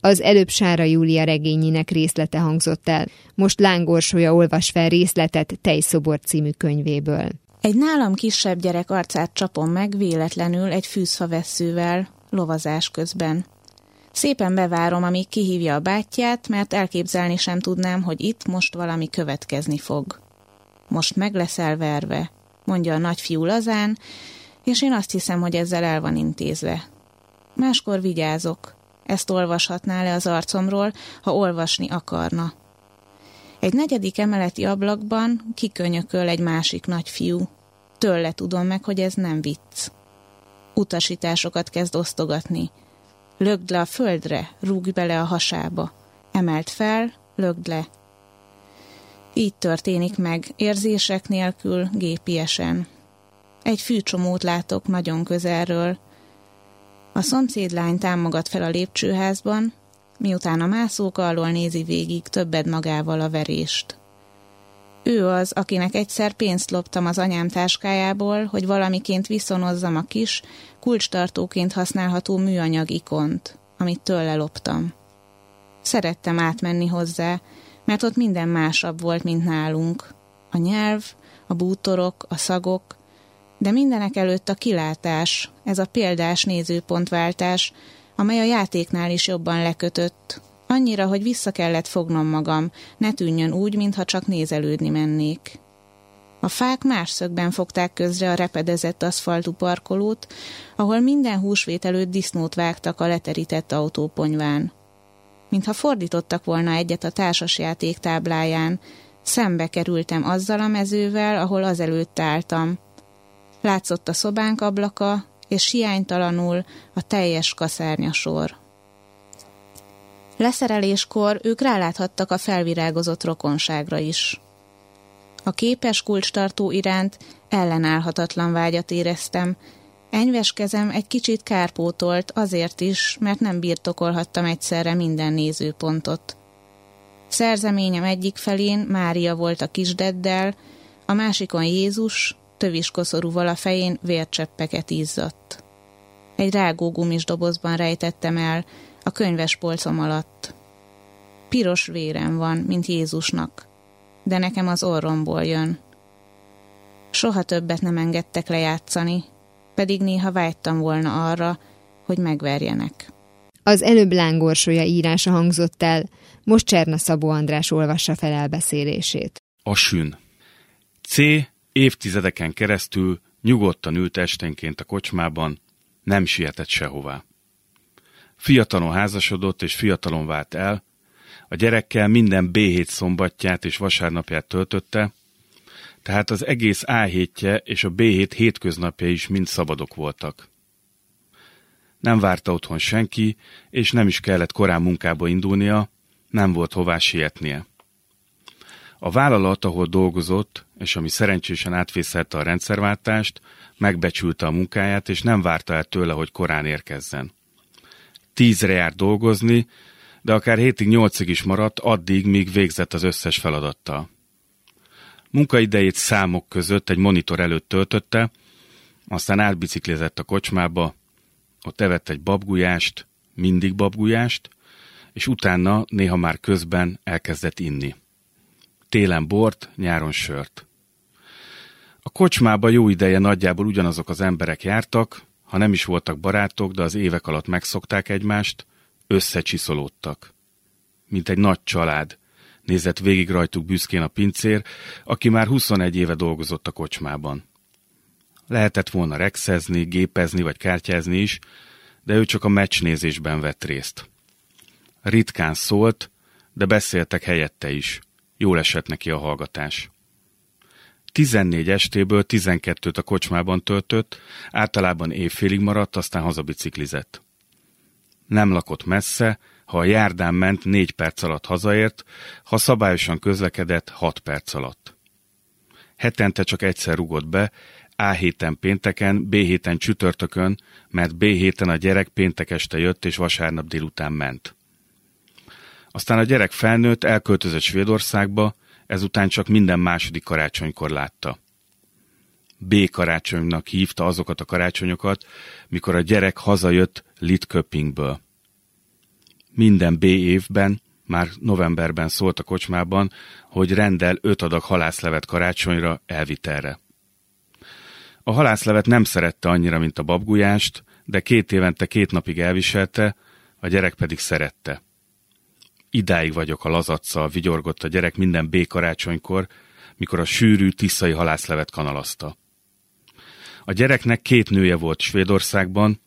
Az előbb Sára Júlia regényének részlete hangzott el. Most Lángorsolya olvas fel részletet Tejszobor című könyvéből. Egy nálam kisebb gyerek arcát csapom meg véletlenül egy fűzfa veszővel, lovazás közben. Szépen bevárom, amíg kihívja a bátyját, mert elképzelni sem tudnám, hogy itt most valami következni fog. Most meg leszel verve, mondja a nagyfiú lazán, és én azt hiszem, hogy ezzel el van intézve. Máskor vigyázok, ezt olvashatná le az arcomról, ha olvasni akarna. Egy negyedik emeleti ablakban kikönyököl egy másik nagyfiú. Tőle tudom meg, hogy ez nem vicc. Utasításokat kezd osztogatni. Lögd le a földre, rúgj bele a hasába. Emelt fel, lögd le. Így történik meg, érzések nélkül, gépiesen. Egy fűcsomót látok nagyon közelről. A szomszédlány támogat fel a lépcsőházban, miután a mászók alól nézi végig többed magával a verést. Ő az, akinek egyszer pénzt loptam az anyám táskájából, hogy valamiként viszonozzam a kis, kulcstartóként használható műanyag ikont, amit tőle loptam. Szerettem átmenni hozzá, mert ott minden másabb volt, mint nálunk. A nyelv, a bútorok, a szagok, de mindenek előtt a kilátás, ez a példás nézőpontváltás, amely a játéknál is jobban lekötött, annyira, hogy vissza kellett fognom magam, ne tűnjön úgy, mintha csak nézelődni mennék. A fák más szögben fogták közre a repedezett aszfaltú parkolót, ahol minden húsvét előtt disznót vágtak a leterített autóponyván. Mintha fordítottak volna egyet a társasjáték tábláján, szembe kerültem azzal a mezővel, ahol azelőtt álltam. Látszott a szobánk ablaka, és hiánytalanul a teljes kaszárnyasor. Leszereléskor ők ráláthattak a felvirágozott rokonságra is. A képes kulcstartó iránt ellenállhatatlan vágyat éreztem, Enyves kezem egy kicsit kárpótolt azért is, mert nem birtokolhattam egyszerre minden nézőpontot. Szerzeményem egyik felén Mária volt a kisdeddel, a másikon Jézus, tövis koszorúval a fején vércseppeket izzadt. Egy rágógumis dobozban rejtettem el, a könyves polcom alatt. Piros vérem van, mint Jézusnak, de nekem az orromból jön. Soha többet nem engedtek lejátszani, pedig néha vágytam volna arra, hogy megverjenek. Az előbb lángorsolya írása hangzott el, most Cserna Szabó András olvassa fel elbeszélését. A sün. C. évtizedeken keresztül nyugodtan ült esténként a kocsmában, nem sietett sehová. Fiatalon házasodott és fiatalon vált el, a gyerekkel minden B7 szombatját és vasárnapját töltötte, tehát az egész A hétje és a B7 hétköznapja is mind szabadok voltak. Nem várta otthon senki, és nem is kellett korán munkába indulnia, nem volt hová sietnie. A vállalat, ahol dolgozott, és ami szerencsésen átfészelte a rendszerváltást, megbecsülte a munkáját, és nem várta el tőle, hogy korán érkezzen. Tízre járt dolgozni, de akár hétig nyolcig is maradt, addig, míg végzett az összes feladattal. Munkaidejét számok között egy monitor előtt töltötte, aztán átbiciklizett a kocsmába, ott evett egy babgulyást, mindig babgulyást, és utána néha már közben elkezdett inni. Télen bort, nyáron sört. A kocsmába jó ideje nagyjából ugyanazok az emberek jártak, ha nem is voltak barátok, de az évek alatt megszokták egymást, összecsiszolódtak. Mint egy nagy család, nézett végig rajtuk büszkén a pincér, aki már 21 éve dolgozott a kocsmában. Lehetett volna rexezni, gépezni vagy kártyázni is, de ő csak a meccsnézésben vett részt. Ritkán szólt, de beszéltek helyette is. Jól esett neki a hallgatás. 14 estéből 12-t a kocsmában töltött, általában évfélig maradt, aztán hazabiciklizett. Nem lakott messze, ha a járdán ment, négy perc alatt hazaért, ha szabályosan közlekedett, hat perc alatt. Hetente csak egyszer rugott be, A héten pénteken, B héten csütörtökön, mert B héten a gyerek péntek este jött és vasárnap délután ment. Aztán a gyerek felnőtt, elköltözött Svédországba, ezután csak minden második karácsonykor látta. B karácsonynak hívta azokat a karácsonyokat, mikor a gyerek hazajött Litköpingből. Minden B évben, már novemberben szólt a kocsmában, hogy rendel öt adag halászlevet karácsonyra elvitelre. A halászlevet nem szerette annyira, mint a babgulyást, de két évente két napig elviselte, a gyerek pedig szerette. Idáig vagyok a lazaccal, vigyorgott a gyerek minden B karácsonykor, mikor a sűrű, tiszai halászlevet kanalazta. A gyereknek két nője volt Svédországban,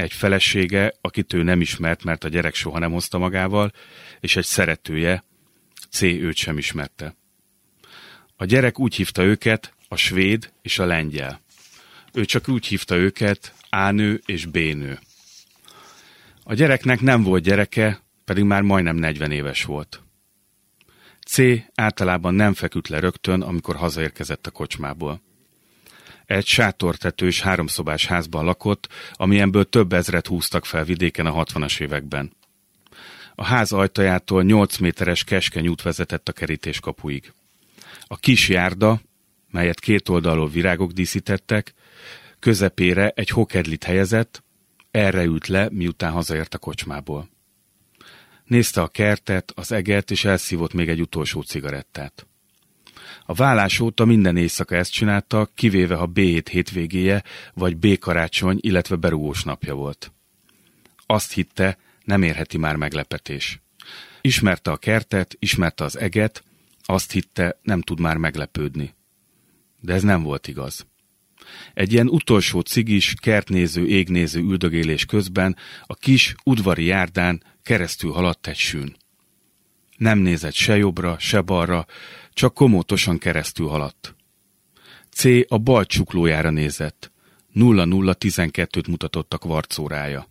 egy felesége, akit ő nem ismert, mert a gyerek soha nem hozta magával, és egy szeretője, C. őt sem ismerte. A gyerek úgy hívta őket, a svéd és a lengyel. Ő csak úgy hívta őket, A nő és B nő. A gyereknek nem volt gyereke, pedig már majdnem 40 éves volt. C. általában nem feküdt le rögtön, amikor hazaérkezett a kocsmából. Egy sátortetős háromszobás házban lakott, amilyenből több ezret húztak fel vidéken a 60-as években. A ház ajtajától 8 méteres keskeny út vezetett a kerítéskapuig. A kis járda, melyet két oldalról virágok díszítettek, közepére egy hokedlit helyezett, erre ült le, miután hazaért a kocsmából. Nézte a kertet, az eget, és elszívott még egy utolsó cigarettát. A vállás óta minden éjszaka ezt csinálta, kivéve ha B7 hétvégéje, vagy B karácsony, illetve berúgós napja volt. Azt hitte, nem érheti már meglepetés. Ismerte a kertet, ismerte az eget, azt hitte, nem tud már meglepődni. De ez nem volt igaz. Egy ilyen utolsó cigis, kertnéző, égnéző üldögélés közben a kis, udvari járdán keresztül haladt egy sűn. Nem nézett se jobbra, se balra, csak komótosan keresztül haladt. C. a bal csuklójára nézett. 0012-t mutatott a kvarcórája.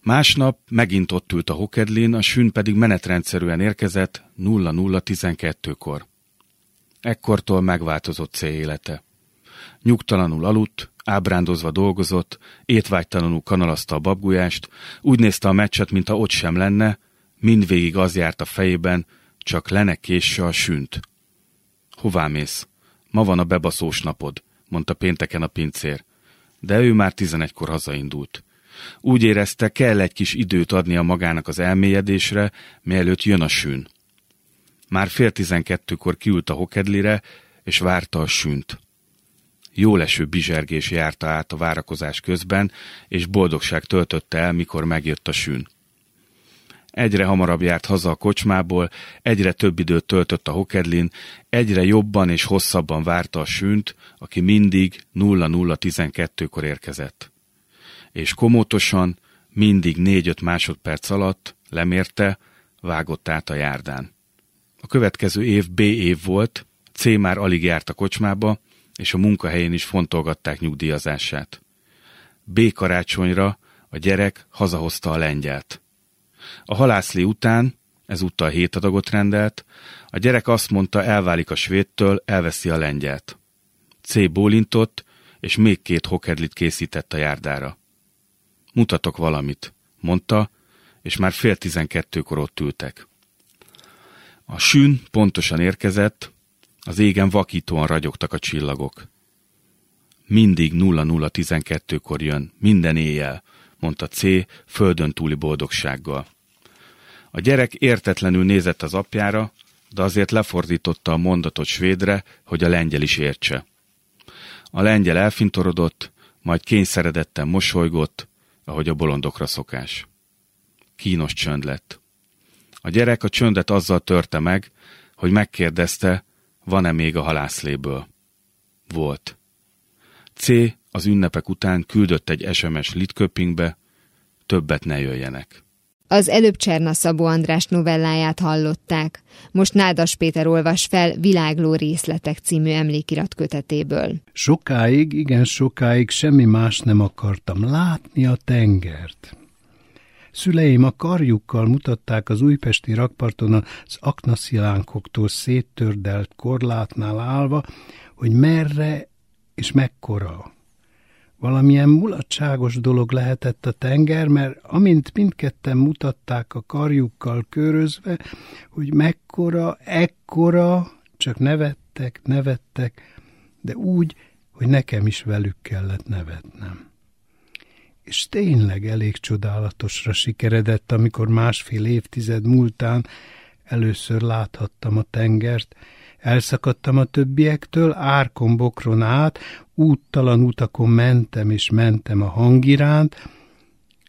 Másnap megint ott ült a hokedlin, a sűn pedig menetrendszerűen érkezett 0012-kor. Ekkortól megváltozott C élete. Nyugtalanul aludt, ábrándozva dolgozott, étvágytalanul kanalazta a babgulyást, úgy nézte a meccset, mintha ott sem lenne, mindvégig az járt a fejében, csak lene késse a sünt. Hová mész? Ma van a bebaszós napod, mondta pénteken a pincér. De ő már tizenegykor hazaindult. Úgy érezte, kell egy kis időt adnia magának az elmélyedésre, mielőtt jön a sűn. Már fél tizenkettőkor kiült a hokedlire, és várta a sünt. Jó leső bizsergés járta át a várakozás közben, és boldogság töltötte el, mikor megjött a sűn. Egyre hamarabb járt haza a kocsmából, egyre több időt töltött a hokedlin, egyre jobban és hosszabban várta a sűnt, aki mindig 0012-kor érkezett. És komótosan, mindig 4-5 másodperc alatt lemérte, vágott át a járdán. A következő év B év volt, C már alig járt a kocsmába, és a munkahelyén is fontolgatták nyugdíjazását. B karácsonyra a gyerek hazahozta a lengyelt. A halászli után, ezúttal hét adagot rendelt, a gyerek azt mondta, elválik a svédtől, elveszi a lengyelt. C. bólintott, és még két hokedlit készített a járdára. Mutatok valamit, mondta, és már fél tizenkettőkor ott ültek. A sűn pontosan érkezett, az égen vakítóan ragyogtak a csillagok. Mindig 0012-kor jön, minden éjjel, mondta C. földön túli boldogsággal. A gyerek értetlenül nézett az apjára, de azért lefordította a mondatot svédre, hogy a lengyel is értse. A lengyel elfintorodott, majd kényszeredetten mosolygott, ahogy a bolondokra szokás. Kínos csönd lett. A gyerek a csöndet azzal törte meg, hogy megkérdezte, van-e még a halászléből. Volt. C. az ünnepek után küldött egy SMS litköpingbe, többet ne jöjjenek. Az előbb Cserna Szabó András novelláját hallották. Most Nádas Péter olvas fel Világló részletek című emlékirat kötetéből. Sokáig, igen sokáig semmi más nem akartam látni a tengert. Szüleim a karjukkal mutatták az újpesti rakparton az aknaszilánkoktól széttördelt korlátnál állva, hogy merre és mekkora. Valamilyen mulatságos dolog lehetett a tenger, mert amint mindketten mutatták a karjukkal körözve, hogy mekkora, ekkora, csak nevettek, nevettek, de úgy, hogy nekem is velük kellett nevetnem. és tényleg elég csodálatosra sikeredett, amikor másfél évtized múltán először láthattam a tengert, elszakadtam a többiektől, árkon bokron át, úttalan utakon mentem és mentem a hangiránt,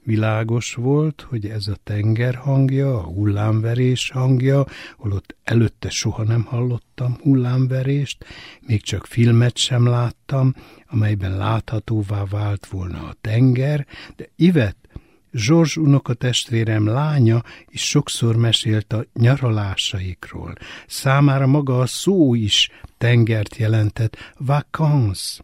Világos volt, hogy ez a tenger hangja, a hullámverés hangja, holott előtte soha nem hallottam hullámverést, még csak filmet sem láttam, amelyben láthatóvá vált volna a tenger, de Ivet, Zsorzs unokatestvérem lánya is sokszor mesélt a nyaralásaikról. Számára maga a szó is tengert jelentett, vacances,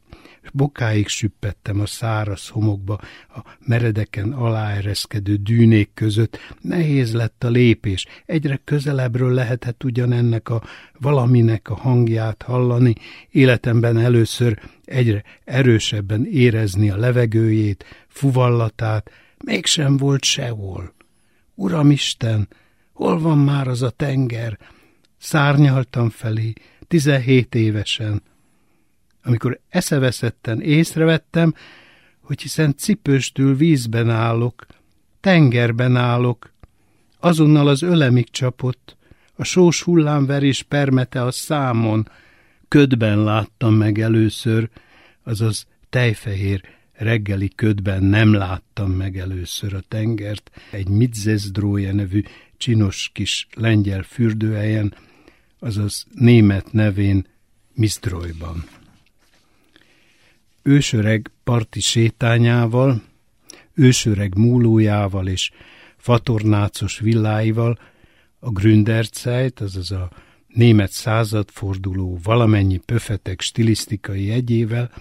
bokáig süppettem a száraz homokba, a meredeken aláereszkedő dűnék között. Nehéz lett a lépés, egyre közelebbről lehetett ugyanennek a valaminek a hangját hallani, életemben először egyre erősebben érezni a levegőjét, fuvallatát, mégsem volt sehol. Uramisten, hol van már az a tenger? Szárnyaltam felé, tizenhét évesen, amikor eszeveszetten észrevettem, hogy hiszen cipőstül vízben állok, tengerben állok, azonnal az ölemig csapott, a sós hullámverés permete a számon, ködben láttam meg először, azaz tejfehér reggeli ködben nem láttam meg először a tengert, egy Midzezdróje nevű csinos kis lengyel fürdőhelyen, azaz német nevén Mizdrojban ősöreg parti sétányával, ősöreg múlójával és fatornácos villáival, a Gründerzeit, azaz a német századforduló valamennyi pöfetek stilisztikai egyével,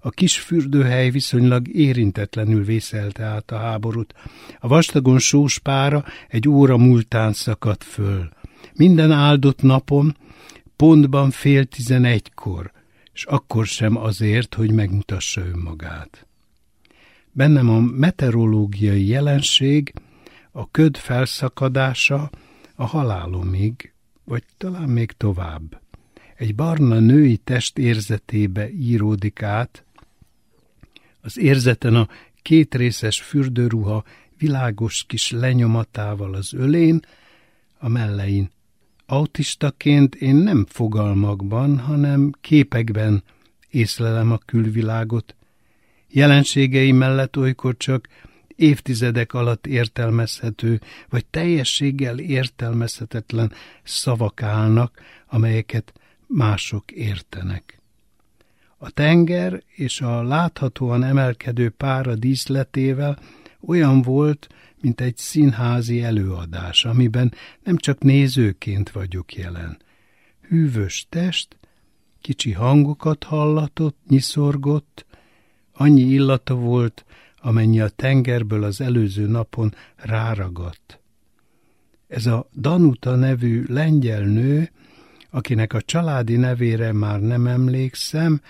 a kis fürdőhely viszonylag érintetlenül vészelte át a háborút. A vastagon sós pára egy óra múltán szakadt föl. Minden áldott napon, pontban fél tizenegykor, és akkor sem azért, hogy megmutassa önmagát. Bennem a meteorológiai jelenség, a köd felszakadása a halálomig, vagy talán még tovább. Egy barna női test érzetébe íródik át, az érzeten a kétrészes fürdőruha világos kis lenyomatával az ölén, a mellein Autistaként én nem fogalmakban, hanem képekben észlelem a külvilágot. Jelenségei mellett olykor csak évtizedek alatt értelmezhető, vagy teljességgel értelmezhetetlen szavak állnak, amelyeket mások értenek. A tenger és a láthatóan emelkedő pára díszletével olyan volt, mint egy színházi előadás, amiben nem csak nézőként vagyok jelen. Hűvös test, kicsi hangokat hallatott, nyiszorgott, annyi illata volt, amennyi a tengerből az előző napon ráragadt. Ez a Danuta nevű lengyel nő, akinek a családi nevére már nem emlékszem,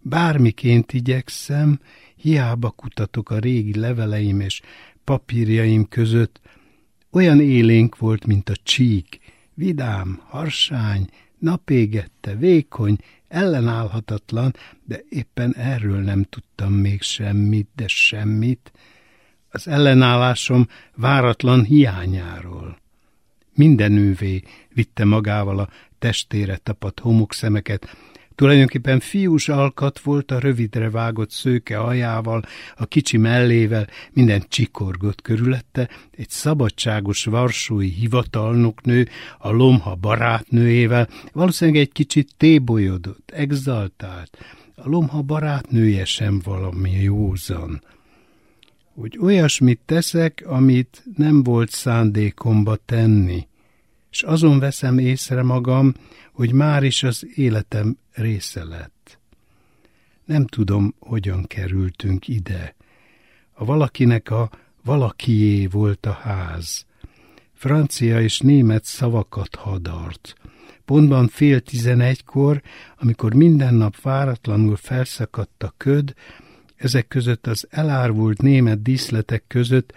bármiként igyekszem, hiába kutatok a régi leveleim és papírjaim között. Olyan élénk volt, mint a csík, vidám, harsány, napégette, vékony, ellenállhatatlan, de éppen erről nem tudtam még semmit, de semmit, az ellenállásom váratlan hiányáról. Mindenővé vitte magával a testére tapadt homokszemeket, Tulajdonképpen fiús alkat volt a rövidre vágott szőke ajával, a kicsi mellével, minden csikorgott körülette, egy szabadságos varsói hivatalnoknő, a lomha barátnőjével, valószínűleg egy kicsit tébolyodott, exaltált. A lomha barátnője sem valami józan hogy olyasmit teszek, amit nem volt szándékomba tenni, és azon veszem észre magam, hogy már is az életem része lett. Nem tudom, hogyan kerültünk ide. A valakinek a valakié volt a ház. Francia és német szavakat hadart. Pontban fél tizenegykor, amikor minden nap váratlanul felszakadt a köd, ezek között az elárvult német díszletek között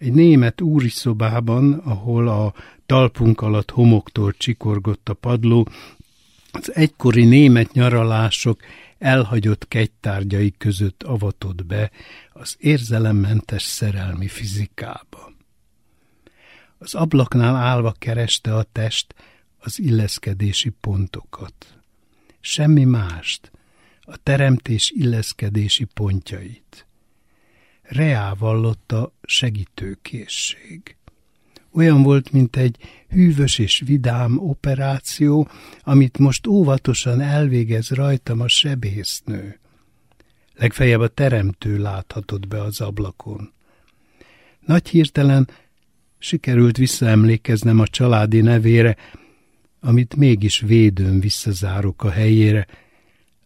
egy német úri szobában, ahol a talpunk alatt homoktól csikorgott a padló, Az egykori német nyaralások elhagyott kegytárgyai között avatott be az érzelemmentes szerelmi fizikába. Az ablaknál állva kereste a test az illeszkedési pontokat. Semmi mást, a teremtés illeszkedési pontjait. Reá vallotta segítőkészség. Olyan volt, mint egy hűvös és vidám operáció, amit most óvatosan elvégez rajtam a sebésznő. Legfeljebb a teremtő láthatott be az ablakon. Nagy hirtelen sikerült visszaemlékeznem a családi nevére, amit mégis védőn visszazárok a helyére,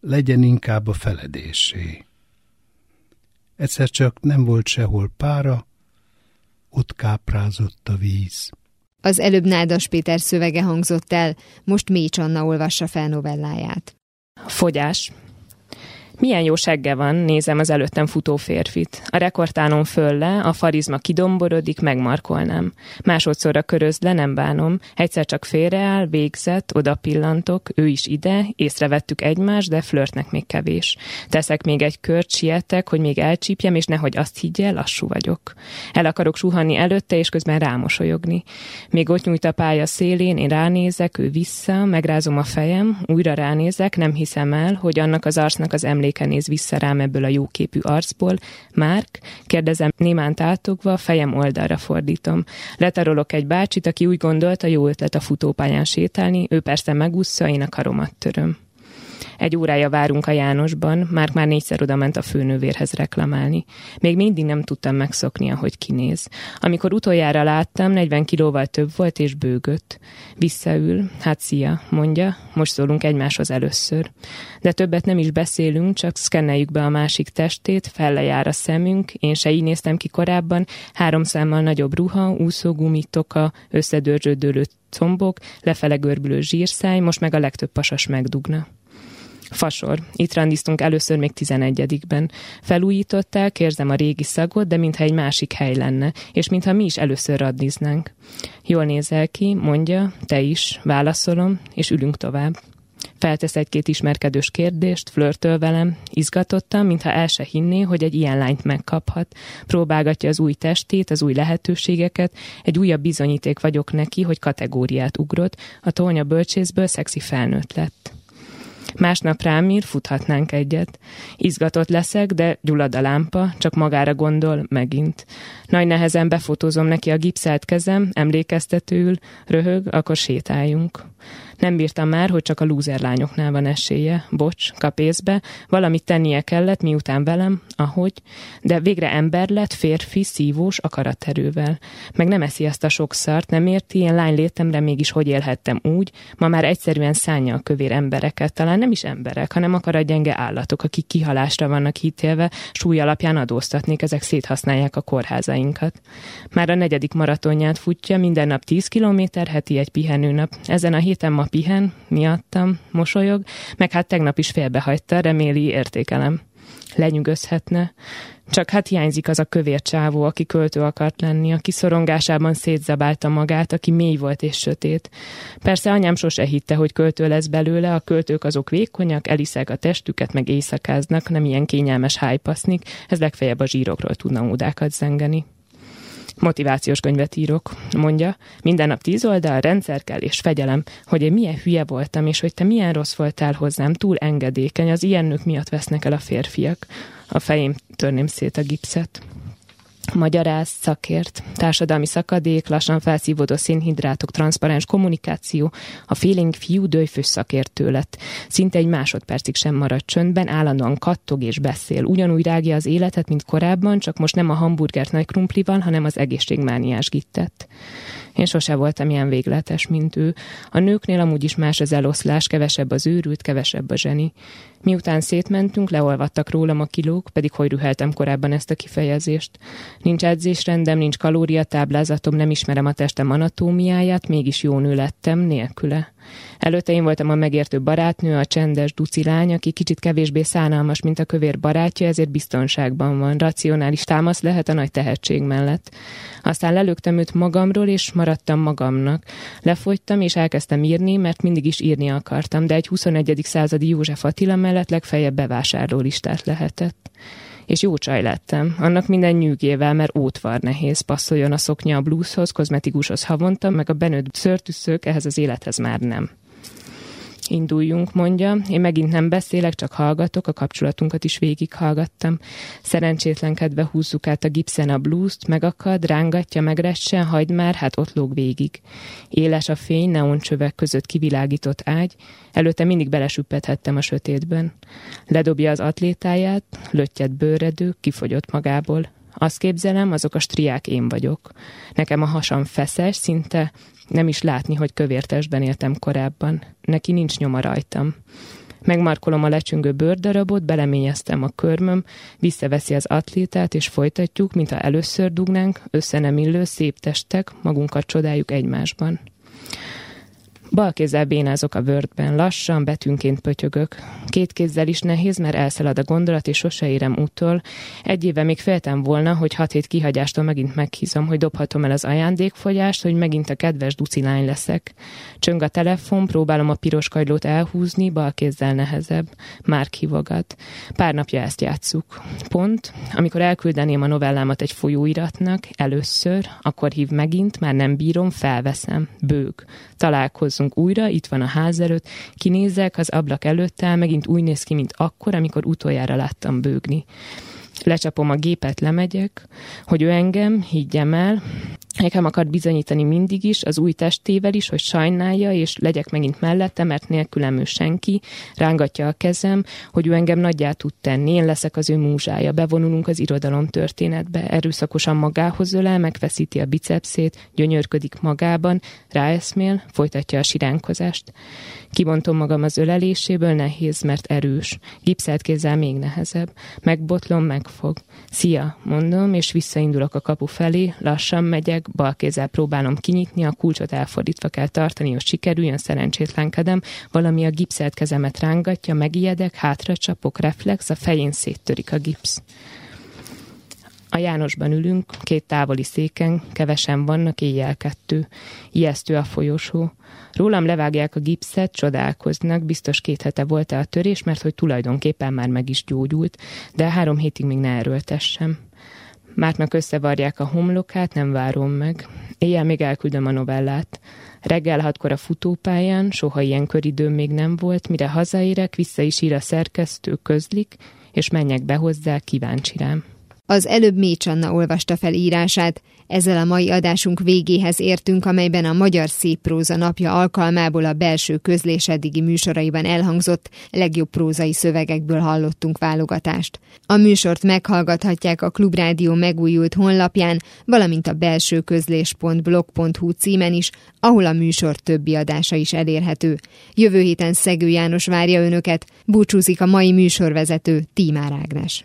legyen inkább a feledésé. Egyszer csak nem volt sehol pára, ott káprázott a víz. Az előbb Nádas Péter szövege hangzott el, most Mécs Anna olvassa fel novelláját. Fogyás. Milyen jó segge van, nézem az előttem futó férfit. A rekordtánon fölle, a farizma kidomborodik, megmarkolnám. Másodszorra köröz le, nem bánom. Egyszer csak félreáll, végzett, oda pillantok, ő is ide, észrevettük egymást, de flörtnek még kevés. Teszek még egy kört, sietek, hogy még elcsípjem, és nehogy azt higgye, lassú vagyok. El akarok suhanni előtte, és közben rámosolyogni. Még ott nyújt a pálya szélén, én ránézek, ő vissza, megrázom a fejem, újra ránézek, nem hiszem el, hogy annak az arcnak az emléke emléke néz vissza rám ebből a jóképű arcból. Márk? Kérdezem némánt átogva, fejem oldalra fordítom. Letarolok egy bácsit, aki úgy gondolta, jó ötlet a futópályán sétálni, ő persze megúszza, én a karomat töröm. Egy órája várunk a Jánosban, már már négyszer oda ment a főnővérhez reklamálni. Még mindig nem tudtam megszokni, ahogy kinéz. Amikor utoljára láttam, 40 kilóval több volt és bőgött. Visszaül, hát szia, mondja, most szólunk egymáshoz először. De többet nem is beszélünk, csak szkenneljük be a másik testét, fellejár a szemünk, én se így néztem ki korábban, három számmal nagyobb ruha, úszógumi, toka, összedörzsödőlő combok, lefele görbülő zsírszáj, most meg a legtöbb pasas megdugna. Fasor. Itt randiztunk először még 11-ben. Felújították, érzem a régi szagot, de mintha egy másik hely lenne, és mintha mi is először randiznánk. Jól nézel ki, mondja, te is, válaszolom, és ülünk tovább. Feltesz egy-két ismerkedős kérdést, flörtöl velem, izgatottam, mintha el se hinné, hogy egy ilyen lányt megkaphat. Próbálgatja az új testét, az új lehetőségeket, egy újabb bizonyíték vagyok neki, hogy kategóriát ugrott, a tónya bölcsészből szexi felnőtt lett. Másnap rám ír, futhatnánk egyet. Izgatott leszek, de gyullad a lámpa, csak magára gondol, megint. Nagy nehezen befotózom neki a gipszelt kezem, emlékeztetőül, röhög, akkor sétáljunk. Nem bírtam már, hogy csak a lúzer lányoknál van esélye. Bocs, kapészbe, valamit tennie kellett, miután velem, ahogy, de végre ember lett, férfi, szívós, akaraterővel. Meg nem eszi ezt a sok szart, nem érti, én lány létemre mégis hogy élhettem úgy, ma már egyszerűen szánja a kövér embereket, talán nem is emberek, hanem akarat gyenge állatok, akik kihalásra vannak hitélve, súly alapján adóztatnék, ezek széthasználják a kórházainkat. Már a negyedik maratonját futja, minden nap 10 kilométer, heti egy pihenőnap. Ezen a héten ma pihen, miattam, mosolyog, meg hát tegnap is félbehagyta, reméli értékelem. Lenyűgözhetne. Csak hát hiányzik az a kövér csávó, aki költő akart lenni, aki szorongásában szétzabálta magát, aki mély volt és sötét. Persze anyám sose hitte, hogy költő lesz belőle, a költők azok vékonyak, eliszek a testüket, meg éjszakáznak, nem ilyen kényelmes hájpasznik, ez legfeljebb a zsírokról tudna ódákat zengeni. Motivációs könyvet írok, mondja. Minden nap tíz oldal, rendszer kell és fegyelem, hogy én milyen hülye voltam, és hogy te milyen rossz voltál hozzám, túl engedékeny, az ilyen nők miatt vesznek el a férfiak. A fejém törném szét a gipszet magyaráz, szakért, társadalmi szakadék, lassan felszívódó szénhidrátok, transzparens kommunikáció, a feeling fiú dőjfős szakértő lett. Szinte egy másodpercig sem maradt csöndben, állandóan kattog és beszél. Ugyanúgy rágja az életet, mint korábban, csak most nem a hamburgert nagy krumplival, hanem az egészségmániás gittet. Én sose voltam ilyen végletes, mint ő. A nőknél amúgy is más az eloszlás, kevesebb az őrült, kevesebb a zseni. Miután szétmentünk, leolvadtak rólam a kilók, pedig hogy rüheltem korábban ezt a kifejezést. Nincs edzésrendem, nincs kalóriatáblázatom, nem ismerem a testem anatómiáját, mégis jó nő lettem nélküle. Előtte én voltam a megértő barátnő, a csendes duci lány, aki kicsit kevésbé szánalmas, mint a kövér barátja, ezért biztonságban van. Racionális támasz lehet a nagy tehetség mellett. Aztán lelögtem őt magamról, és maradtam magamnak. Lefogytam, és elkezdtem írni, mert mindig is írni akartam, de egy 21. századi József Attila mellett legfeljebb bevásárlólistát lehetett és jó csaj lettem. Annak minden nyűgével, mert ótvar nehéz, passzoljon a szoknya a blueshoz, kozmetikushoz havonta, meg a benőtt szörtűszők ehhez az élethez már nem. Induljunk, mondja. Én megint nem beszélek, csak hallgatok, a kapcsolatunkat is végighallgattam. Szerencsétlenkedve húzzuk át a gipszen a blúzt, megakad, rángatja, megressen, hagyd már, hát ott lóg végig. Éles a fény, neoncsövek között kivilágított ágy, előtte mindig belesüppethettem a sötétben. Ledobja az atlétáját, löttyet bőredő, kifogyott magából. Azt képzelem, azok a striák én vagyok. Nekem a hasam feszes, szinte nem is látni, hogy kövértesben éltem korábban. Neki nincs nyoma rajtam. Megmarkolom a lecsüngő bőrdarabot, beleményeztem a körmöm, visszaveszi az atlétát, és folytatjuk, mintha először dugnánk, össze nem illő, szép testek, magunkat csodáljuk egymásban. Bal kézzel bénázok a vördben, lassan, betűnként pötyögök. Két kézzel is nehéz, mert elszalad a gondolat, és sose érem úttól. Egy éve még féltem volna, hogy hat hét kihagyástól megint meghízom, hogy dobhatom el az ajándékfogyást, hogy megint a kedves ducilány leszek. Csöng a telefon, próbálom a piros kajlót elhúzni, bal kézzel nehezebb. Már kivogat. Pár napja ezt játsszuk. Pont, amikor elküldeném a novellámat egy folyóiratnak, először, akkor hív megint, már nem bírom, felveszem. Bőg. Találkozunk találkozunk újra, itt van a ház előtt, kinézek, az ablak előtt áll, megint úgy néz ki, mint akkor, amikor utoljára láttam bőgni. Lecsapom a gépet, lemegyek, hogy ő engem, higgyem el, nekem akar bizonyítani mindig is, az új testével is, hogy sajnálja, és legyek megint mellette, mert nélkülem ő senki, rángatja a kezem, hogy ő engem nagyját tud tenni, én leszek az ő múzsája, bevonulunk az irodalom történetbe, erőszakosan magához ölel, megfeszíti a bicepszét, gyönyörködik magában, ráeszmél, folytatja a siránkozást. Kibontom magam az öleléséből, nehéz, mert erős. Gipszelt kézzel még nehezebb. Megbotlom, megfog. Szia, mondom, és visszaindulok a kapu felé, lassan megyek, bal kézzel próbálom kinyitni, a kulcsot elfordítva kell tartani, hogy sikerüljön, szerencsétlenkedem, valami a gipszelt kezemet rángatja, megijedek, hátra csapok, reflex, a fején széttörik a gipsz. A Jánosban ülünk, két távoli széken, kevesen vannak, éjjel kettő. Ijesztő a folyosó. Rólam levágják a gipszet, csodálkoznak, biztos két hete volt a törés, mert hogy tulajdonképpen már meg is gyógyult, de három hétig még ne erőltessem. Mártnak összevarják a homlokát, nem várom meg. Éjjel még elküldöm a novellát. Reggel hatkor a futópályán, soha ilyen köridőm még nem volt, mire hazaérek, vissza is ír a szerkesztő, közlik, és menjek be hozzá, kíváncsi rám. Az előbb Mécs Anna olvasta fel írását, ezzel a mai adásunk végéhez értünk, amelyben a Magyar Széppróza napja alkalmából a belső közlés eddigi műsoraiban elhangzott legjobb prózai szövegekből hallottunk válogatást. A műsort meghallgathatják a Klubrádió megújult honlapján, valamint a belső közlés.blog.hu címen is, ahol a műsor többi adása is elérhető. Jövő héten Szegő János várja önöket, búcsúzik a mai műsorvezető Tímár Ágnes.